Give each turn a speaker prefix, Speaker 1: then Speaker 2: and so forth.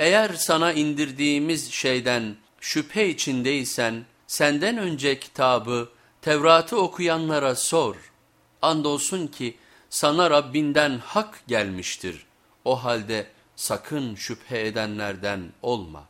Speaker 1: Eğer sana indirdiğimiz şeyden şüphe içindeysen senden önce kitabı Tevrat'ı okuyanlara sor. Andolsun ki sana Rabbinden hak gelmiştir. O halde sakın şüphe edenlerden olma.''